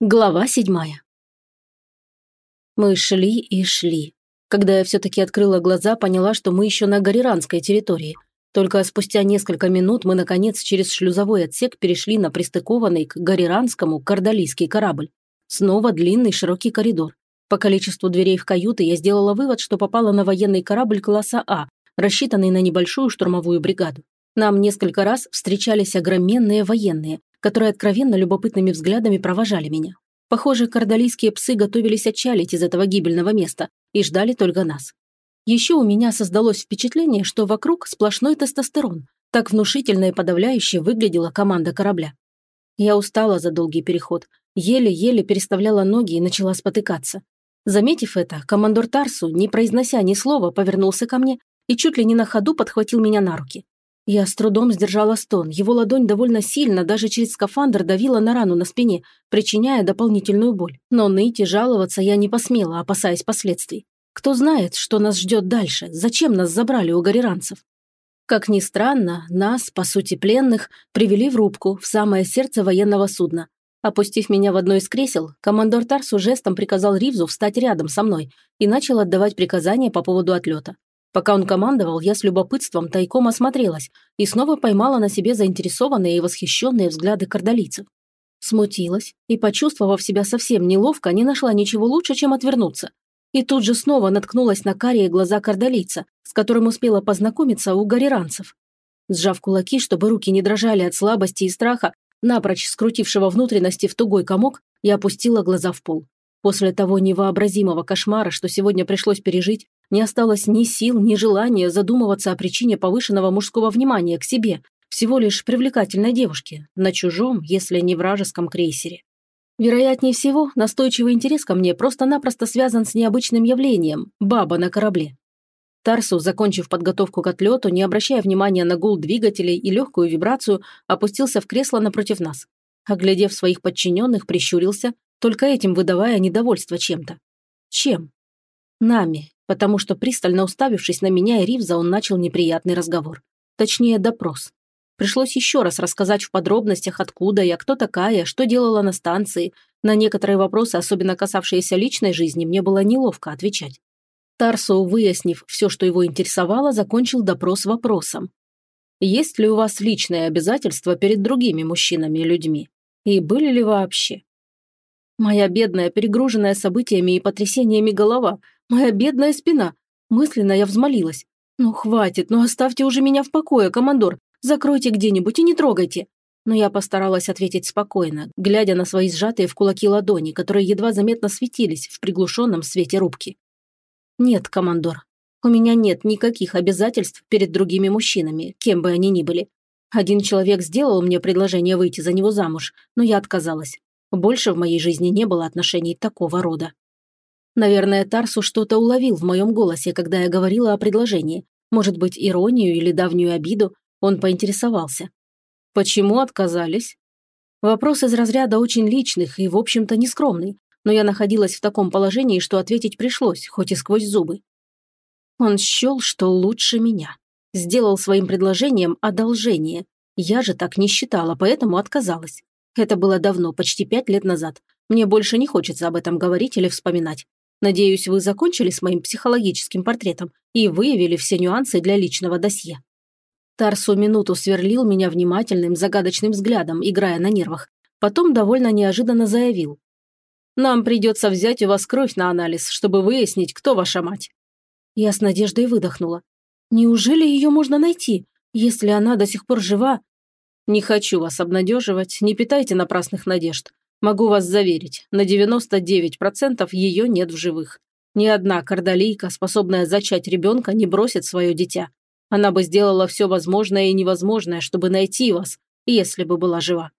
Глава седьмая. Мы шли и шли. Когда я все-таки открыла глаза, поняла, что мы еще на Гариранской территории. Только спустя несколько минут мы, наконец, через шлюзовой отсек перешли на пристыкованный к Гариранскому кардалийский корабль. Снова длинный широкий коридор. По количеству дверей в каюты я сделала вывод, что попала на военный корабль класса А, рассчитанный на небольшую штурмовую бригаду. Нам несколько раз встречались огроменные военные, которые откровенно любопытными взглядами провожали меня. Похоже, кардалийские псы готовились отчалить из этого гибельного места и ждали только нас. Еще у меня создалось впечатление, что вокруг сплошной тестостерон. Так внушительно и подавляюще выглядела команда корабля. Я устала за долгий переход, еле-еле переставляла ноги и начала спотыкаться. Заметив это, командор Тарсу, не произнося ни слова, повернулся ко мне и чуть ли не на ходу подхватил меня на руки. Я с трудом сдержала стон. Его ладонь довольно сильно, даже через скафандр, давила на рану на спине, причиняя дополнительную боль. Но ныть и жаловаться я не посмела, опасаясь последствий. Кто знает, что нас ждет дальше, зачем нас забрали у гареранцев. Как ни странно, нас, по сути пленных, привели в рубку, в самое сердце военного судна. Опустив меня в одно из кресел, командор Тарсу жестом приказал Ривзу встать рядом со мной и начал отдавать приказания по поводу отлета. Пока он командовал, я с любопытством тайком осмотрелась и снова поймала на себе заинтересованные и восхищенные взгляды кардалийцев. Смутилась и, почувствовав себя совсем неловко, не нашла ничего лучше, чем отвернуться. И тут же снова наткнулась на карие глаза кардалийца, с которым успела познакомиться у гареранцев. Сжав кулаки, чтобы руки не дрожали от слабости и страха, напрочь скрутившего внутренности в тугой комок, я опустила глаза в пол. После того невообразимого кошмара, что сегодня пришлось пережить, не осталось ни сил, ни желания задумываться о причине повышенного мужского внимания к себе, всего лишь привлекательной девушке, на чужом, если не вражеском крейсере. Вероятнее всего, настойчивый интерес ко мне просто-напросто связан с необычным явлением – баба на корабле. Тарсу, закончив подготовку к отлету, не обращая внимания на гул двигателей и легкую вибрацию, опустился в кресло напротив нас. Оглядев своих подчиненных, прищурился, только этим выдавая недовольство чем-то. Чем? Нами, потому что, пристально уставившись на меня и Ривза, он начал неприятный разговор. Точнее, допрос. Пришлось еще раз рассказать в подробностях, откуда я, кто такая, что делала на станции. На некоторые вопросы, особенно касавшиеся личной жизни, мне было неловко отвечать. Тарсо, выяснив все, что его интересовало, закончил допрос вопросом. Есть ли у вас личные обязательства перед другими мужчинами и людьми? И были ли вообще? Моя бедная, перегруженная событиями и потрясениями голова, моя бедная спина. Мысленно я взмолилась. «Ну хватит, ну оставьте уже меня в покое, командор. Закройте где-нибудь и не трогайте». Но я постаралась ответить спокойно, глядя на свои сжатые в кулаки ладони, которые едва заметно светились в приглушенном свете рубки. «Нет, командор, у меня нет никаких обязательств перед другими мужчинами, кем бы они ни были. Один человек сделал мне предложение выйти за него замуж, но я отказалась. Больше в моей жизни не было отношений такого рода. Наверное, Тарсу что-то уловил в моем голосе, когда я говорила о предложении. Может быть, иронию или давнюю обиду. Он поинтересовался. Почему отказались? Вопрос из разряда очень личных и, в общем-то, нескромный, но я находилась в таком положении, что ответить пришлось, хоть и сквозь зубы. Он счел, что лучше меня. Сделал своим предложением одолжение. Я же так не считала, поэтому отказалась. Это было давно, почти пять лет назад. Мне больше не хочется об этом говорить или вспоминать. Надеюсь, вы закончили с моим психологическим портретом и выявили все нюансы для личного досье. Тарсу минуту сверлил меня внимательным, загадочным взглядом, играя на нервах. Потом довольно неожиданно заявил. «Нам придется взять у вас кровь на анализ, чтобы выяснить, кто ваша мать». Я с надеждой выдохнула. «Неужели ее можно найти? Если она до сих пор жива, не хочу вас обнадеживать, не питайте напрасных надежд. Могу вас заверить, на 99% ее нет в живых. Ни одна кардалийка, способная зачать ребенка, не бросит свое дитя. Она бы сделала все возможное и невозможное, чтобы найти вас, если бы была жива.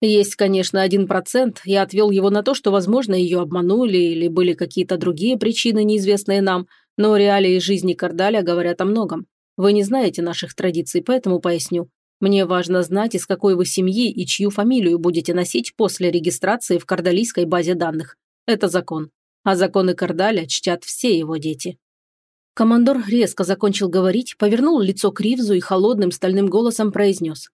Есть, конечно, один процент, я отвел его на то, что, возможно, ее обманули или были какие-то другие причины, неизвестные нам, но реалии жизни Кардаля говорят о многом. Вы не знаете наших традиций, поэтому поясню. Мне важно знать, из какой вы семьи и чью фамилию будете носить после регистрации в кардалийской базе данных. Это закон. А законы Кардаля чтят все его дети. Командор резко закончил говорить, повернул лицо к Ривзу и холодным стальным голосом произнес.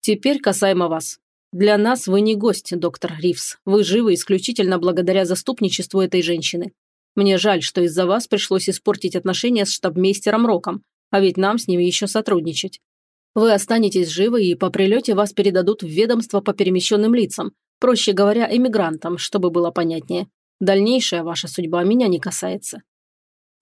«Теперь касаемо вас. Для нас вы не гость, доктор Ривз. Вы живы исключительно благодаря заступничеству этой женщины. Мне жаль, что из-за вас пришлось испортить отношения с штабмейстером Роком, а ведь нам с ним еще сотрудничать. Вы останетесь живы и по прилете вас передадут в ведомство по перемещенным лицам, проще говоря, эмигрантам, чтобы было понятнее. Дальнейшая ваша судьба меня не касается».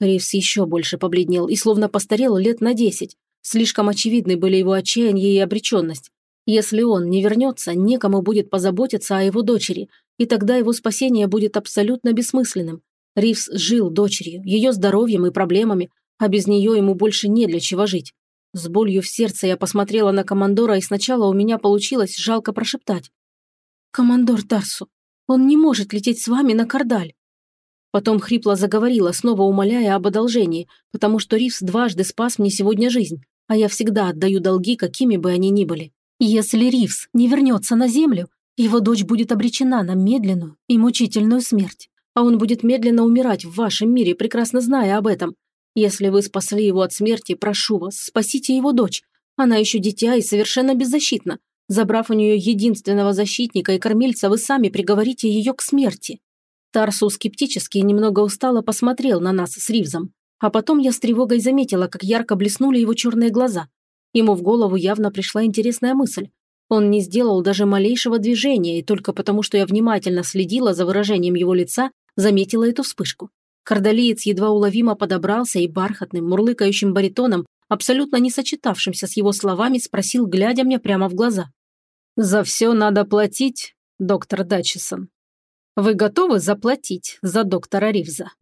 Ривз еще больше побледнел и словно постарел лет на десять. Слишком очевидны были его отчаяние и обреченность. Если он не вернется, некому будет позаботиться о его дочери, и тогда его спасение будет абсолютно бессмысленным. Ривз жил дочерью, ее здоровьем и проблемами, а без нее ему больше не для чего жить. С болью в сердце я посмотрела на командора, и сначала у меня получилось жалко прошептать. «Командор Тарсу, он не может лететь с вами на Кардаль». Потом хрипло заговорила, снова умоляя об одолжении, потому что Ривз дважды спас мне сегодня жизнь, а я всегда отдаю долги, какими бы они ни были. Если Ривз не вернется на Землю, его дочь будет обречена на медленную и мучительную смерть, а он будет медленно умирать в вашем мире, прекрасно зная об этом. Если вы спасли его от смерти, прошу вас, спасите его дочь. Она еще дитя и совершенно беззащитна. Забрав у нее единственного защитника и кормильца, вы сами приговорите ее к смерти». Тарсу скептически и немного устало посмотрел на нас с Ривзом. А потом я с тревогой заметила, как ярко блеснули его черные глаза. Ему в голову явно пришла интересная мысль. Он не сделал даже малейшего движения, и только потому, что я внимательно следила за выражением его лица, заметила эту вспышку. Кардалиец едва уловимо подобрался и бархатным, мурлыкающим баритоном, абсолютно не сочетавшимся с его словами, спросил, глядя мне прямо в глаза. «За все надо платить, доктор Датчисон. Вы готовы заплатить за доктора Ривза?»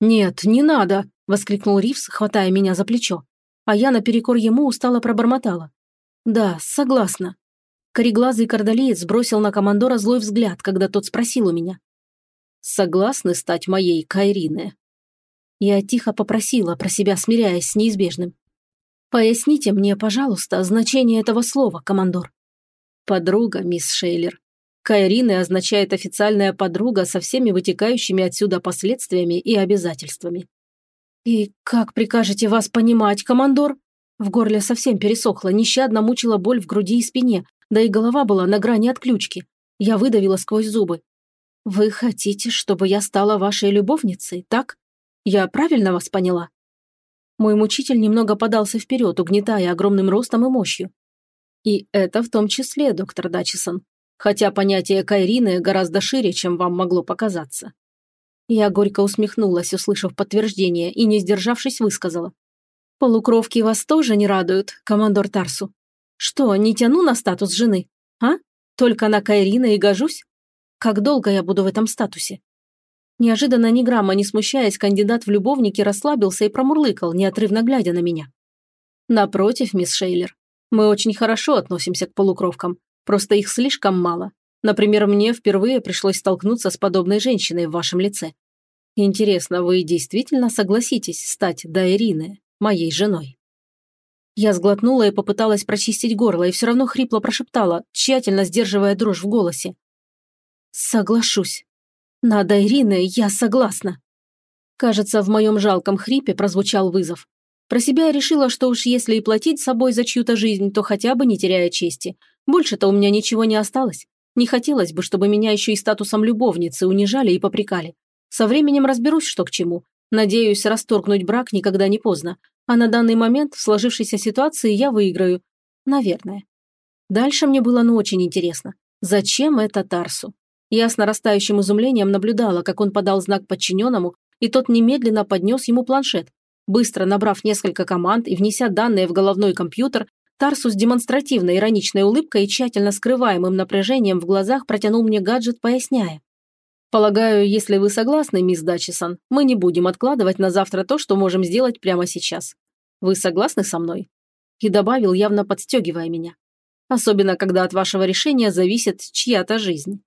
«Нет, не надо!» – воскликнул Ривз, хватая меня за плечо а я наперекор ему устало пробормотала. «Да, согласна». Кореглазый кардалиец бросил на командора злой взгляд, когда тот спросил у меня. «Согласны стать моей Кайрине?» Я тихо попросила, про себя смиряясь с неизбежным. «Поясните мне, пожалуйста, значение этого слова, командор». «Подруга, мисс Шейлер. Кайрины означает официальная подруга со всеми вытекающими отсюда последствиями и обязательствами. «И как прикажете вас понимать, командор?» В горле совсем пересохло, нещадно мучила боль в груди и спине, да и голова была на грани отключки. Я выдавила сквозь зубы. «Вы хотите, чтобы я стала вашей любовницей, так? Я правильно вас поняла?» Мой мучитель немного подался вперед, угнетая огромным ростом и мощью. И это в том числе, доктор Дачисон. Хотя понятие Кайрины гораздо шире, чем вам могло показаться. Я горько усмехнулась, услышав подтверждение, и, не сдержавшись, высказала. «Полукровки вас тоже не радуют, командор Тарсу? Что, не тяну на статус жены? А? Только на Кайрина и гожусь? Как долго я буду в этом статусе?» Неожиданно, ни грамма не смущаясь, кандидат в любовники расслабился и промурлыкал, неотрывно глядя на меня. «Напротив, мисс Шейлер, мы очень хорошо относимся к полукровкам, просто их слишком мало. Например, мне впервые пришлось столкнуться с подобной женщиной в вашем лице. Интересно, вы действительно согласитесь стать Дайриной, моей женой?» Я сглотнула и попыталась прочистить горло, и все равно хрипло прошептала, тщательно сдерживая дрожь в голосе. «Соглашусь. На Дайрины я согласна». Кажется, в моем жалком хрипе прозвучал вызов. Про себя я решила, что уж если и платить собой за чью-то жизнь, то хотя бы не теряя чести. Больше-то у меня ничего не осталось. Не хотелось бы, чтобы меня еще и статусом любовницы унижали и попрекали. Со временем разберусь, что к чему. Надеюсь, расторгнуть брак никогда не поздно. А на данный момент в сложившейся ситуации я выиграю. Наверное. Дальше мне было ну очень интересно. Зачем это Тарсу? Я с нарастающим изумлением наблюдала, как он подал знак подчиненному, и тот немедленно поднес ему планшет. Быстро набрав несколько команд и внеся данные в головной компьютер, Тарсус демонстративно ироничной улыбкой и тщательно скрываемым напряжением в глазах протянул мне гаджет, поясняя. «Полагаю, если вы согласны, мисс Дачисон, мы не будем откладывать на завтра то, что можем сделать прямо сейчас. Вы согласны со мной?» И добавил, явно подстегивая меня. «Особенно, когда от вашего решения зависит чья-то жизнь».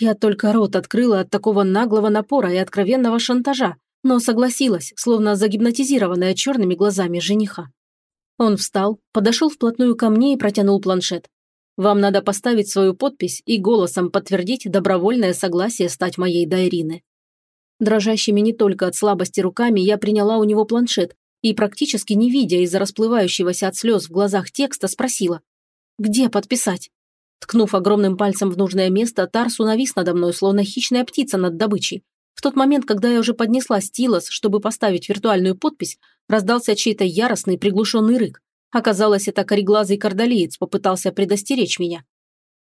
Я только рот открыла от такого наглого напора и откровенного шантажа, но согласилась, словно загипнотизированная черными глазами жениха. Он встал, подошел вплотную ко мне и протянул планшет. «Вам надо поставить свою подпись и голосом подтвердить добровольное согласие стать моей Дайрины». Дрожащими не только от слабости руками я приняла у него планшет и, практически не видя из-за расплывающегося от слез в глазах текста, спросила. «Где подписать?» Ткнув огромным пальцем в нужное место, Тарсу навис надо мной, словно хищная птица над добычей. В тот момент, когда я уже поднесла стилос, чтобы поставить виртуальную подпись, раздался чей-то яростный приглушенный рык. Оказалось, это кореглазый кардалиец попытался предостеречь меня.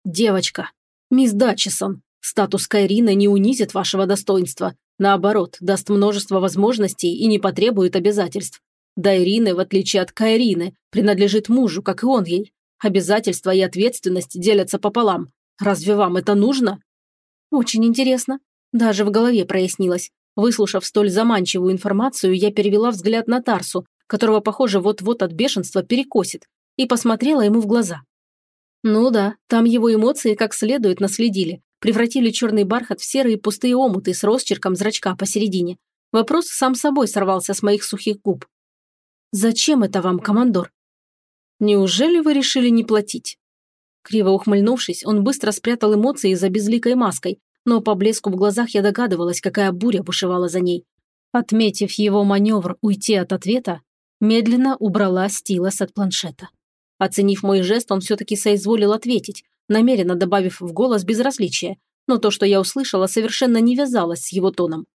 «Девочка, мисс Датчисон, статус Кайрина не унизит вашего достоинства. Наоборот, даст множество возможностей и не потребует обязательств. Дайрины, в отличие от Кайрины, принадлежит мужу, как и он ей. Обязательства и ответственность делятся пополам. Разве вам это нужно?» «Очень интересно», даже в голове прояснилось. Выслушав столь заманчивую информацию, я перевела взгляд на Тарсу, которого, похоже, вот-вот от бешенства перекосит, и посмотрела ему в глаза. Ну да, там его эмоции как следует наследили, превратили черный бархат в серые пустые омуты с росчерком зрачка посередине. Вопрос сам собой сорвался с моих сухих губ. «Зачем это вам, командор?» «Неужели вы решили не платить?» Криво ухмыльнувшись, он быстро спрятал эмоции за безликой маской, но по блеску в глазах я догадывалась, какая буря бушевала за ней. Отметив его маневр уйти от ответа, медленно убрала стилос от планшета. Оценив мой жест, он все-таки соизволил ответить, намеренно добавив в голос безразличие, но то, что я услышала, совершенно не вязалось с его тоном.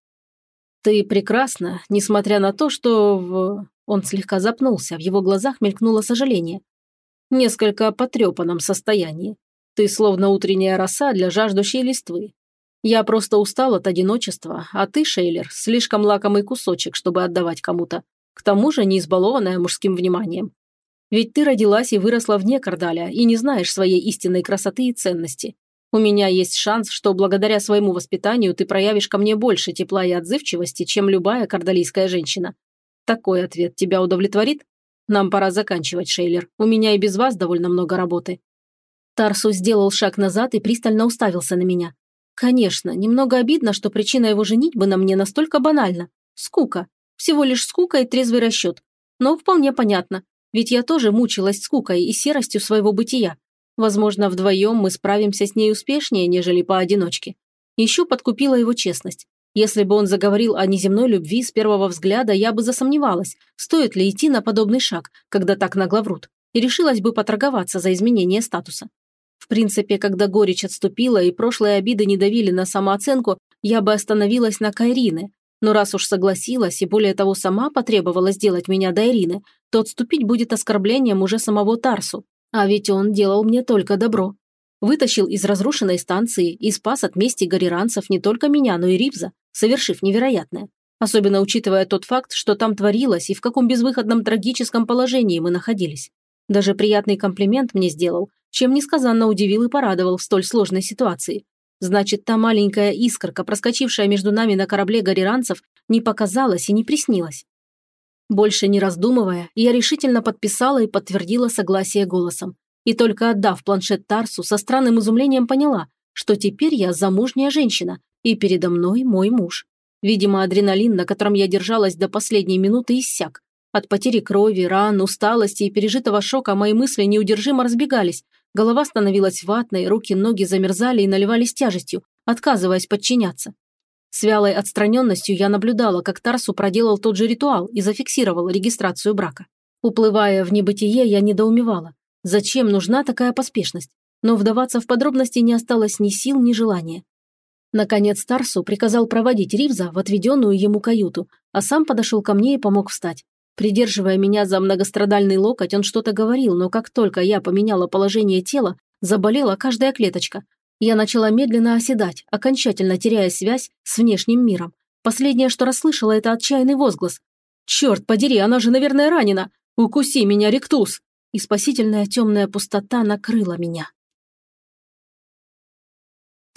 «Ты прекрасна, несмотря на то, что в...» Он слегка запнулся, в его глазах мелькнуло сожаление. «Несколько потрепанном состоянии. Ты словно утренняя роса для жаждущей листвы. Я просто устал от одиночества, а ты, Шейлер, слишком лакомый кусочек, чтобы отдавать кому-то. К тому же не избалованная мужским вниманием. Ведь ты родилась и выросла вне Кардаля и не знаешь своей истинной красоты и ценности. У меня есть шанс, что благодаря своему воспитанию ты проявишь ко мне больше тепла и отзывчивости, чем любая кардалийская женщина. Такой ответ тебя удовлетворит? Нам пора заканчивать, Шейлер. У меня и без вас довольно много работы». Тарсу сделал шаг назад и пристально уставился на меня. Конечно, немного обидно, что причина его женитьбы на мне настолько банальна. Скука. Всего лишь скука и трезвый расчет. Но вполне понятно, ведь я тоже мучилась скукой и серостью своего бытия. Возможно, вдвоем мы справимся с ней успешнее, нежели поодиночке. Еще подкупила его честность. Если бы он заговорил о неземной любви с первого взгляда, я бы засомневалась, стоит ли идти на подобный шаг, когда так нагло врут, и решилась бы поторговаться за изменение статуса. В принципе, когда горечь отступила и прошлые обиды не давили на самооценку, я бы остановилась на Кайрины. Но раз уж согласилась и более того сама потребовала сделать меня до Ирины, то отступить будет оскорблением уже самого Тарсу. А ведь он делал мне только добро. Вытащил из разрушенной станции и спас от мести гориранцев не только меня, но и Ривза, совершив невероятное. Особенно учитывая тот факт, что там творилось и в каком безвыходном трагическом положении мы находились. Даже приятный комплимент мне сделал, чем несказанно удивил и порадовал в столь сложной ситуации. Значит, та маленькая искорка, проскочившая между нами на корабле гориранцев, не показалась и не приснилась. Больше не раздумывая, я решительно подписала и подтвердила согласие голосом. И только отдав планшет Тарсу, со странным изумлением поняла, что теперь я замужняя женщина, и передо мной мой муж. Видимо, адреналин, на котором я держалась до последней минуты, иссяк. От потери крови, ран, усталости и пережитого шока мои мысли неудержимо разбегались, Голова становилась ватной, руки-ноги замерзали и наливались тяжестью, отказываясь подчиняться. С вялой отстраненностью я наблюдала, как Тарсу проделал тот же ритуал и зафиксировал регистрацию брака. Уплывая в небытие, я недоумевала. Зачем нужна такая поспешность? Но вдаваться в подробности не осталось ни сил, ни желания. Наконец Тарсу приказал проводить Ривза в отведенную ему каюту, а сам подошел ко мне и помог встать. Придерживая меня за многострадальный локоть, он что-то говорил, но как только я поменяла положение тела, заболела каждая клеточка. Я начала медленно оседать, окончательно теряя связь с внешним миром. Последнее, что расслышала, это отчаянный возглас. «Черт подери, она же, наверное, ранена! Укуси меня, Ректус!» И спасительная темная пустота накрыла меня.